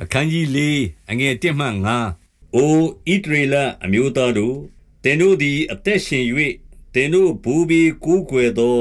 အခန်းကြီး၄အငယ်၁မှ၅အိုဣတရေလအမျိုးသားတို့တင်တို့သည် အသက်ရှင်၍တင်တို့ဘူဘီကူးကွယ်သော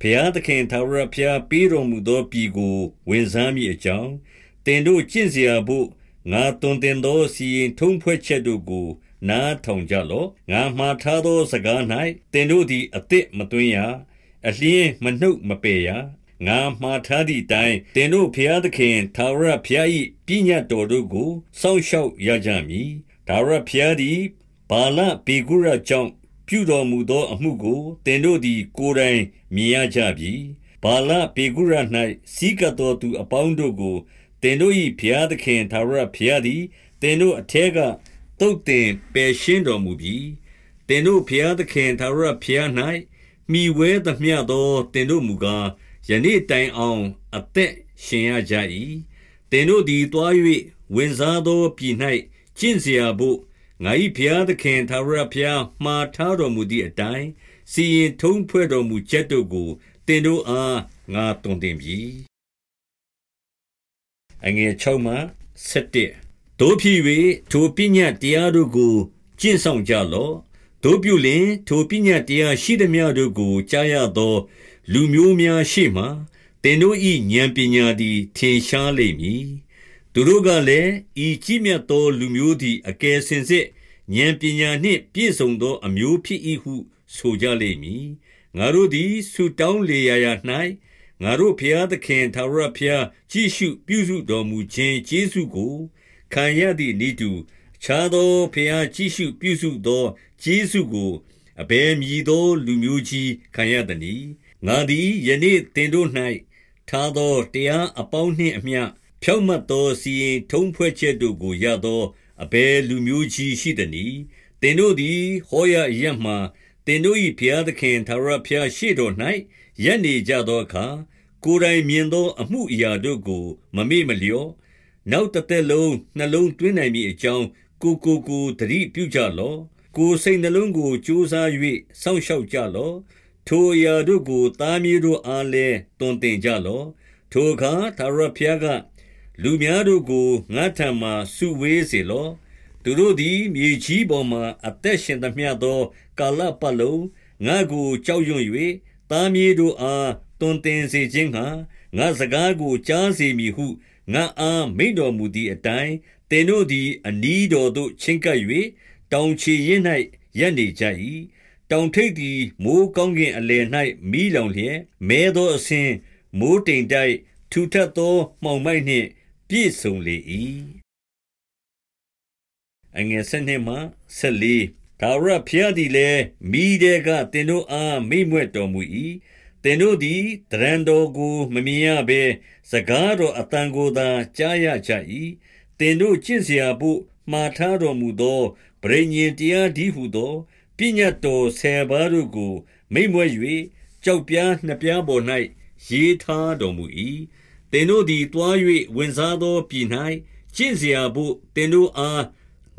ဘုရားသခင်သာရဘုရားပေးတော်မူသောပြည်ကိုဝင်ဆန်းမိအကြောင်းတင်တို့ကျင့်စရာဘို့ငါတွင်တင်သောစီရင်ထုံးဖွဲ့ချက်တို့ကို နားထောင်ကြလော့ငါမှားထားသောစကား၌တင်တို့သည်အသက်မသွင်းရအလျင်းမနှုတ်မပယ်ရ ငါမှားထားသည့်အတိုင်းတင်တို့ဖျားသခင်သာရဖျား၏ပညတ်တော်တို့ကိုစောင့်ရှောက်ရကြမည်ဒါရဖျားသည်ဘာလပေကုရကြောင့်ပြုတော်မူသောအမှုကိုတင်တို့သည် ကိုယ်တိုင်မြင်ရကြပြီဘာလပေကုရ၌စီးကပ်တော်သူအပေါင်းတို့ကိုတင်တို့၏ဖျားသခင်သာရဖျားသည်တင်တို့အထက်ကတုတ်တင်ပယ်ရှင်းတော်မူပြီးတင်တို့ဖျားသခင်သာရဖျား၌မိဝဲသမျှသောတင်တို့မူကား ယနေ့တိုင်အောင်အသက်ရှင်ရကြ၏တင်တို့သည်တွား၍ဝင်စားသောပြည်၌ကျင့်เสียဖို့ငါ၏ဘုရားသခင်သာရဘုရားမှားထားတော်မူသည့်အတိုင်းစီရင်ထုံးဖွဲ့တော်မူချက်တို့ကိုတင်တို့အားငါတုံတင်ပြီအငယ်6မှ7တို့ဖြစ်၍ထိုပညာတရားတို့ကိုကျင့်ဆောင်ကြလော့တို့ပြုလင်ထိုပညာတရားရှိသည်များတို့ကိုကြားရသော လူမျိုးများရှေ့မှသင်တို့၏ဉာဏ်ပညာသည် ထင်ရှားလိမ့်မည်သူတို့ကလည်းဤကြီးမြတ်သောလူမျိုးသည်အကယ်စင်စစ်ဉာဏ်ပညာနှင့်ပြည့်စုံသော အမျိုးဖြစ်၏ဟု ဆိုကြလိမ့်မည်ငါတို့သည်ဆူတောင်းလေရာရာ၌ငါတို့ဖျားသခင်သာရဖျားကြည်ရှုပြုစုတော်မူခြင်းကျေးဇူးကိုခံရသည့်ဤသူခြားသောဖျားကြည်ရှုပြုစုသောကျေးဇူးကိုအဘယ်မည်သော လူမျိုးကြီးခံရသနည်း ငါသည်ယနေ့သင်တို့၌ထားသောတရားအပေါင်းနှင့်အမျှ ဖြောင့်မတ်သော စီရင်ထုံးဖွဲ့ချက်တို့ကိုရသော အဘယ်လူမျိုးကြီးရှိသနည်း သင်တို့သည် ဟောရရမှသင်တို့၏ဘုရားသခင်သာရဖျားရှိတော်၌ရက်နေကြသောအခါ ကိုယ်တိုင်မြင်သော အမှုအရာတို့ကို မမေ့မလျော့ နောက်တစ်သက်လုံးနှလုံးသွင်းနိုင်မည်အကြောင်း ကိုကိုကိုတတိပြုကြလော့ ကိုယ်စိတ်နှလုံးကို ကြိုးစား၍စောင့်ရှောက်ကြလော့ ထိုအရာတို့ကို သားမြေးတို့အားလည်းတွင်တင်ကြလော့ ထိုအခါသာရဖျားက လူများတို့ကို ငါထံမှစုဝေးစေလော့ သူတို့သည် မြေကြီးပေါ်မှအသက်ရှင်သမျှသော ကာလပတ်လုံး ငါကို ကြောက်ရွံ့၍သားမြေးတို့အားတွင်တင်စေခြင်းငှာငါစကားကို ကြားစေမည်ဟု ငါအား မိန့်တော်မူသည့်အတိုင်းတင်တို့သည် အနီးတော်သို့ ချဉ်ကပ်၍တောင်ချီရင်၌ရပ်နေကြ၏ တောင်ထိပ်သည် မိုဃ်းကောင်းကင်အလယ်၌မီးလောင်လျက်၊မဲသောအဆင်း၊မိုဃ်းတိမ်တိုက်၊ထူထပ်သော မှောင်မိုက်နှင့် ပြည့်စုံလေ၏။12 ထာဝရဘုရားသည်လည်း မီးထဲက သင်တို့အား မိန့်မြွက်တော်မူ၏။သင်တို့သည် သဏ္ဌာန်တော်ကို မမြင်ရဘဲ စကားတော်အသံကိုသာ ကြားရကြ၏။သင်တို့ ကျင့်စရာဘို့ မှာထားတော်မူသော ပဋိညာဉ်တရားတည်းဟူသော ပညတ်တော်ဆယ်ပါးတို့ကို မိန့်မွက်၍ကြောက်ပြားနှစ်ပြားပေါ်၌ရေးထားတော်မူ၏။သင်တို့သည်တွား၍ဝင်စားသောပြည်၌ကျင့်စရာဘို့သင်တို့အား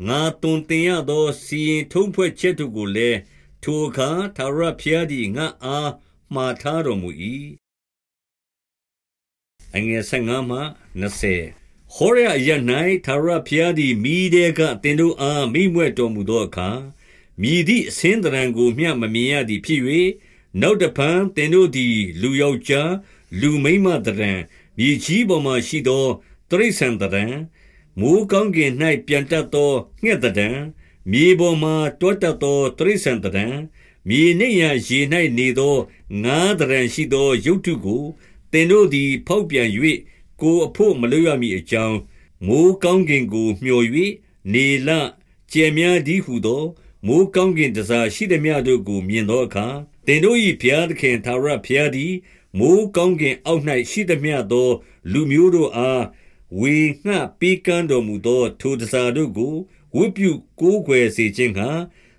ငါတွင်တင်ရသောစီရင်ထုံးဖွဲ့ချက်တို့ကိုလည်းထိုအခါသာရဖျားသည်ငါအားမှားထားတော်မူ၏။အငယ်၅မှ20ဟောရရ၌သာရဖျားသည်မိတဲ့ကတင်တို့အားမိမွဲ့တော်မူသောအခါ မြည်သည့်အစင်းတရံကိုမျှမမြင်ရသည်ဖြစ်၍နောက်တဖန်သင်တို့သည် လူယောက်ျားလူမိန်းမတရံမြေကြီးပေါ်မှရှိသောတရိษံတရံမိုးကောင်းကင်၌ပြန်တက်သောငှက်တရံမြေပေါ်မှတောတက်သောတရိษံတရံမြေနှင့်ရရေ၌နေသောငါးတရံရှိသောရုပ်ထုကိုသင်တို့သည် ဖောက်ပြန်၍ကိုအဖို့မလွတ်ရမည်အကြောင်းမိုးကောင်းကင်ကိုမျှော်၍နေလကျဲများသည်ဟုသော မိုးကောင်းကင်တစားရှိသည်များတို့ကိုမြင်သောအခါသင်တို့၏ဘုရားသခင်သာရဘုရားသည်မိုးကောင်းကင်အောက်၌ရှိသည်များသော လူမျိုးတို့အားဝေငှပေးကမ်းတော်မူသော ထိုတစားတို့ကိုဝတ်ပြုကိုးကွယ်စေခြင်းဟာ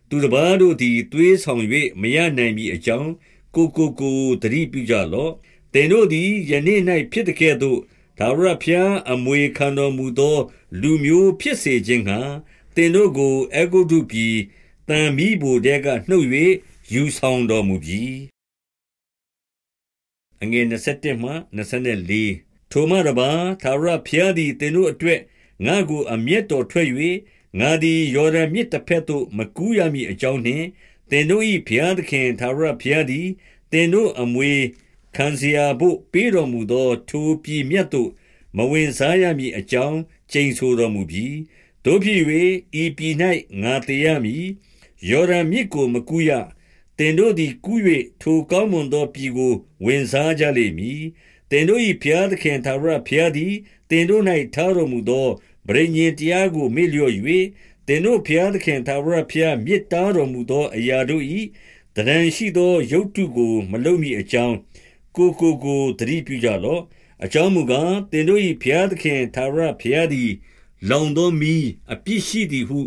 သူတစ်ပါးတို့သည်သွေးဆောင်၍မရနိုင်မည်အကြောင်းကိုကိုကိုတတိပြုကြလော့တင်တို့သည်ယနေ့၌ဖြစ်တဲ့ကဲ့သို့ဒါဝရဖျားအမွေခံတော်မူသော လူမျိုးဖြစ်စေခြင်းဟာတင်တို့ကိုအဂုတုပြည် တန်မီးဘိုတဲကနှုတ်၍ယူဆောင်တော်မူပြီအငယ်27မှ24ထိုမှတပါသာရဖျားသည်သင်တို့အတွက်ငါကိုအမျက်တော်ထွက်၍ငါသည်ယော်ဒန်မြစ်တစ်ဖက်သို့မကူးရမည်အကြောင်းနှင့်သင်တို့၏ဖျားသခင်သာရဖျားသည်သင်တို့အမွေခံစရာဖို့ပေးတော်မူသောထိုပြည်မြတ်သို့မဝင်စားရမည်အကြောင်းချိန်ဆိုတော်မူပြီးတို့ဖြစ်၍ဤပြည်၌ငါတရားမည် ယော်ဒန်မြစ်ကိုမကူးရတင်တို့သည်ကူး၍ထိုကောင်းမွန်သောပြည်ကို ဝင်စားကြလိမ့်မည်တင်တို့၏ဘုရားသခင်သာရဘုရားသည်တင်တို့၌ထားတော်မူသောဗြိဉ္ဉ်တရားကိုမေ့လျော့၍သင်တို့ဘုရားသခင်သာဝရဘုရားမြစ်တားတော်မူသောအရာတို့၏တရန်ရှိသောရုပ်တုကို မလုပ်မိအကြောင်းကိုကိုကိုတတိပြုကြလော့အကြောင်းမူကားသင်တို့၏ဘုရားသခင်သာဝရဘုရားသည် လောင်သောမီးအပြစ်ရှိသည်ဟု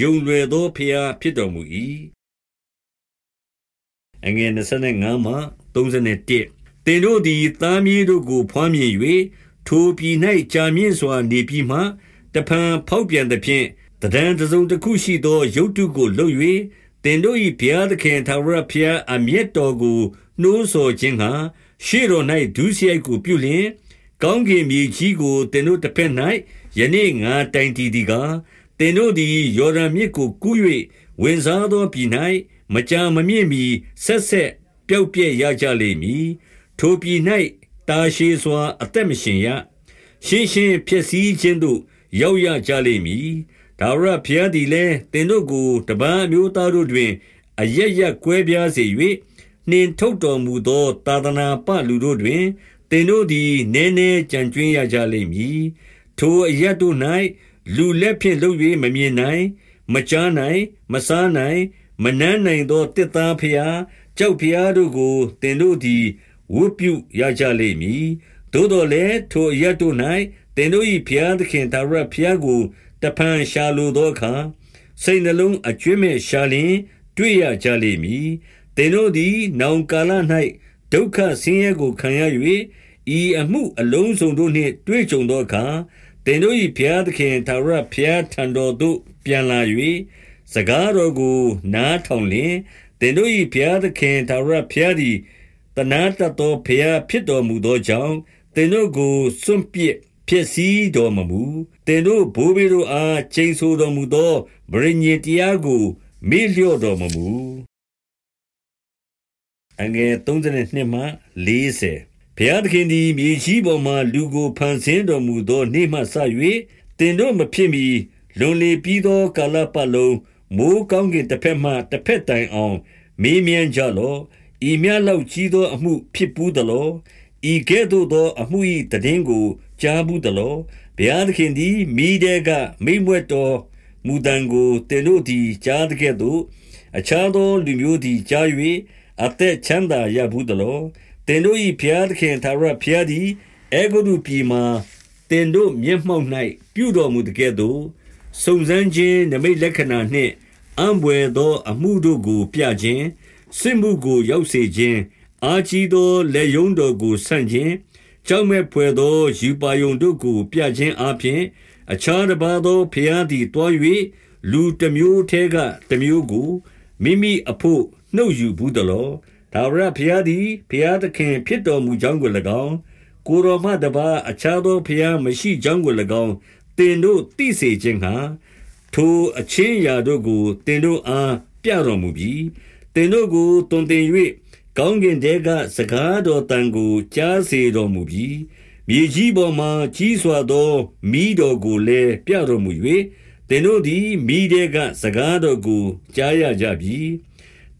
ယုံလွယ်သောဘုရားဖြစ်တော်မူ၏အငယ်25မှ31သင်တို့သည်သားမြေးတို့ကိုဖွားမြင်၍ထိုပြည်၌ကြာမြင့်စွာနေပြီးမှတဖန်ဖောက်ပြန်သဖြင့်တဒံတစုံတစ်ခုရှိသောရုပ်တုကိုလှုပ်၍တင်တို့၏ဘုရားသခင်သာဝရဘုရားအမျက်တော်ကိုနှိုးဆော်ခြင်းဟာရှေ့တော်၌ဒုစရိုက်ကိုပြုလျင်ကောင်းကင်မြေကြီးကိုတင်တို့တစ်ဖက်၌ယနေ့ငါတိုင်တည်သည်ကားတ င်တို့သည် ယော်ဒန်မြစ်ကို ကူး၍ဝင်စားသောပြည်၌မကြာမမြင့်မီဆက်ဆက်ပျောက်ပြည့်ရကြလိမ့်မည် ထိုပြည်၌တာရှည်စွာ အသက်မရှင်ရ ရှင်းရှင်းဖြစ်စည်းခြင်းသို့ ရောက်ရကြလိမ့်မည်။ဒါဝရဘုရားသည်လည်း သင်တို့ကို တပန်းမျိုးသားတို့တွင် အရရက်ကွဲပြားစေ၍နှင်ထုတ်တော်မူသော သာသနာပလူတို့တွင် သင်တို့သည် နည်းနည်းကြံကျွင်းရကြလိမ့်မည်။ထိုအရက်တို့၌ လူလက်ဖြင့်လုပ်၍မမြင်နိုင် မကြားနိုင် မစားနိုင် မနှမ်းနိုင်သောတစ်သားဖျားကြောက်ဖျားတို့ကို သင်တို့သည် ဝတ်ပြုရကြလိမ့်မည်။သို့တော်လည်း ထိုအရက်တို့၌သင်တို့၏ဘုရားသခင်သာရဘုရားကို တဖန်ရှာလိုသောအခါ စိတ်နှလုံးအကျွင့်မဲ့ရှာလျင် တွေ့ရကြလိမ့်မည် သင်တို့သည် နောင်ကာလ၌ဒုက္ခဆင်းရဲကိုခံရ၍ဤအမှုအလုံးစုံတို့နှင့် တွေ့ကြုံသောအခါ သင်တို့၏ဘုရားသခင်သာရဘုရားထံတော်သို့ပြန်လာ၍စကားတော်ကို နားထောင်လျင်သင်တို့၏ဘုရားသခင်သာရဘုရားသည်တနာတတ်သောဘုရားဖြစ်တော်မူသောကြောင့်သင်တို့ကိုစွန့်ပစ်ဖြစ်စည်းတော်မမူတင်တို့ဘိုးဘေးတို့အားချိန်ဆိုတော်မူသောဗြိညင်တရားကိုမေ့လျော့တော်မမူအငယ်32မှ40 ဘုရားသခင်သည်မြေကြီးပေါ်မှလူကိုဖန်ဆင်းတော်မူသောနေ့မှစ၍တင်တို့မဖြစ်မီလွန်လေပြီးသောကာလပတ်လုံးမိုးကောင်းကင်တစ်ဖက်မှတစ်ဖက်တိုင်အောင်မေးမြန်းကြလော့ဤမြလောက်ကြီးသောအမှုဖြစ်ပူးသလောဤကဲ့သို့သောအမှု၏တည်င်းကိုကြားဘူးသလောဘုရားသခင်သည်မိတဲ့ကမိမွတ်တော်မူတန်ကိုတင်တို့သည်ကြားတဲ့ကဲ့သို့အခြားသောလူမျိုးသည်ကြား၍အသက်ချမ်းသာရဘူးသလော တင်တို့၏ဘုရားသခင်သာရဘုရားသည်အေဂုရုပြည်မှာတင်တို့မျက်မှောက်၌ပြုတော်မူတဲ့ကဲ့သို့စုံစမ်းခြင်းနမိတ်လက္ခဏာနှင့်အံပွေသောအမှုတို့ကို ပြခြင်းစစ်မှုကိုရောက်စေခြင်းအာကြီးသောလက်ယုံတော်ကိုဆန့်ခြင်းကြောက်မဲ့ဖွယ်သောယူပါယုံတို့ကို ပြခြင်းအပြင် အခြားတစ်ပါးသောဖျားသည်တွား၍လူတစ်မျိုးထဲကတစ်မျိုးကိုမိမိအဖို့နှုတ်ယူဘူးတလော ဒါဝရဖျားသည်ဖျားသခင်ဖြစ်တော်မူကြောင်းကို၎င်းကိုရောမတပါအခြားသောဖျားမရှိကြောင်းကို၎င်းတင်တို့သိစေခြင်းဟာထိုအချင်းရာတို့ကိုတင်တို့အားပြတော်မူပြီးတင်တို့ကိုတုံတင်၍ကောင်းကင်တဲကစကားတော်တန်ကိုကြားစေတော်မူပြီးမြေကြီးပေါ်မှကြီးစွာသောမိတော်ကိုလည်းပြတော်မူ၍သင်တို့သည်မိတဲကစကားတော်ကိုကြားရကြပြီ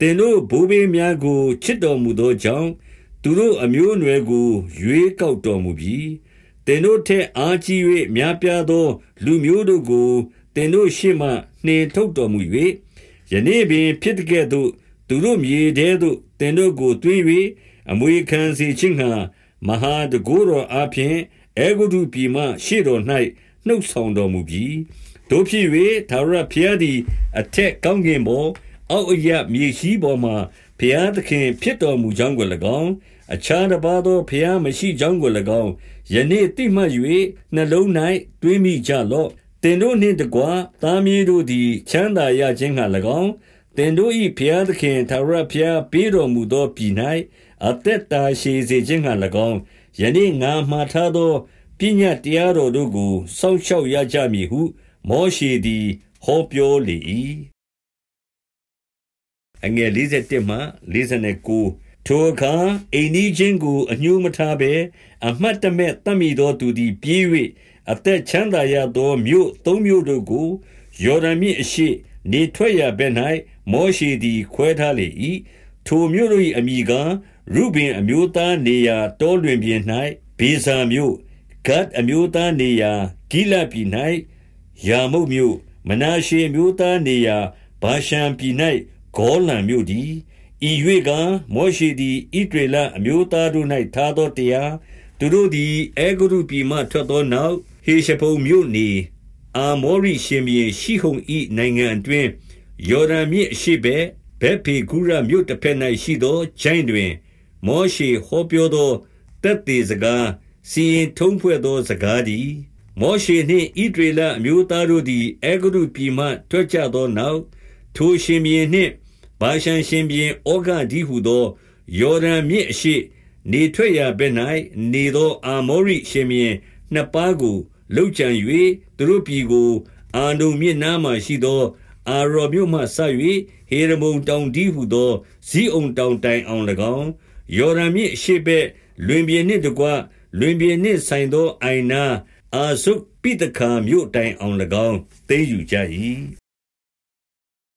သင်တို့ဘိုးဘေးများကို ချစ်တော်မူသောကြောင့် သူတို့အမျိုးအနွယ်ကို ရွေးကောက်တော်မူပြီးသင်တို့ထက် အားကြီး၍များပြားသောလူမျိုးတို့ကို သင်တို့ရှေ့မှ နှင်ထုတ်တော်မူ၍ယနေ့ပင်ဖြစ်တဲ့ကဲ့သို့ သူတို့မြေထဲသို့ သင်တို့ကို သွင်း၍အမွေခံစေခြင်းငှာမဟာတကိုးတော်အားဖြင့်အေဂုတုပြည်မှ ရှေ့တော်၌နှုတ်ဆောင်တော်မူပြီးတို့ဖြစ်၍သာရဖျားသည် အထက်ကောင်းကင်ပေါ် အောက်အရမြေရှိပေါ်မှဘုရားသခင်ဖြစ်တော်မူကြောင်းကို၎င်းအခြားတစ်ပါးသောဘုရားမရှိကြောင်းကို၎င်းယနေ့သိမှတ်၍နှလုံး၌တွေးမိကြလော့တင်တို့နှင့်တကွာသားမြေးတို့သည်ချမ်းသာရခြင်းငှာ၎င်းသင်တို့၏ဘုရားသခင်ထာဝရဘုရားပေးတော်မူသောပြည်၌အသက်တာရှည်စေခြင်းငှာ၎င်းယနေ့ငါမှားထားသောပညတ်တရားတော်တို့ကိုစောင့်ရှောက်ရကြမည်ဟု မောရှေသည်ဟောပြောလေ၏ အငယ်41မှ49ထိုအခါအိမ်နီးချင်းကိုအညှိုးမထားဘဲအမှတ်တမဲ့တတ်မိသောသူသည်ပြေး၍အသက်ချမ်းသာရသောမြို့သုံးမြို့တို့ကိုယော်ဒန်မြစ်အရှိနေထွက်ရဘဲ၌မောရှေသည်ခွဲထားလေ၏ထိုမြို့တို့၏အမိကားရုဘင်အမျိုးသားနေရာတောလွင်ပြင်၌ဘေဇာမြို့ဂတ်အမျိုးသားနေရာဂိလပြည်၌ယာမုတ်မြို့မနာရှေမျိုးသားနေရာဘာရှံပြည်၌ ဂေါလံမြို့သည်ဤ၍ကမောရှိသည်ဣဒရေလအမျိုးသားတို့၌ထားသောတရားသူတို့သည်အေဂရုပြည်မှထွက်သောနောက်ဟေရှဘုံမြို့နေအာမောရိရှင်ဘီရှိဟုန်ဤနိုင်ငံအတွင်းယော်ဒန်မြစ်အရှိဘဲဘက်ဖေဂုရမြို့တစ်ဖက်၌ရှိသောဂျိုင်းတွင် မောရှေဟောပြောသောတက်သေးစကားစီရင်ထုံးဖွဲ့သောစကားသည်မောရှေနှင့်ဣဒရေလအမျိုးသားတို့သည်အေဂရုပြည်မှထွက်ကြသောနောက်ထိုရှင်ဘီနှင့် ဘာရှန်ရှင်ဘီဩဃဒီဟုသော ယော်ဒန်မြစ်အရှိနေထွက်ရာဘက်၌နေသော အာမောရိရှင်ဘီနှစ်ပါးကိုလှုပ်ကြံ၍သူတို့ပြည်ကို အာနုန်မြစ်နားမှရှိသော အာရော်မြို့မှဆ၍ဟေရမုန်တောင်ဒီဟုသောဇီးအုံတောင်တိုင်အောင်၎င်းယော်ဒန်မြစ်အရှိဘက်လွင်ပြင်နှင့်တကွလွင်ပြင်နှင့်ဆိုင်သောအိုင်နာအာဆုပိတခာမြို့တိုင်အောင်၎င်းသိမ်းယူကြ၏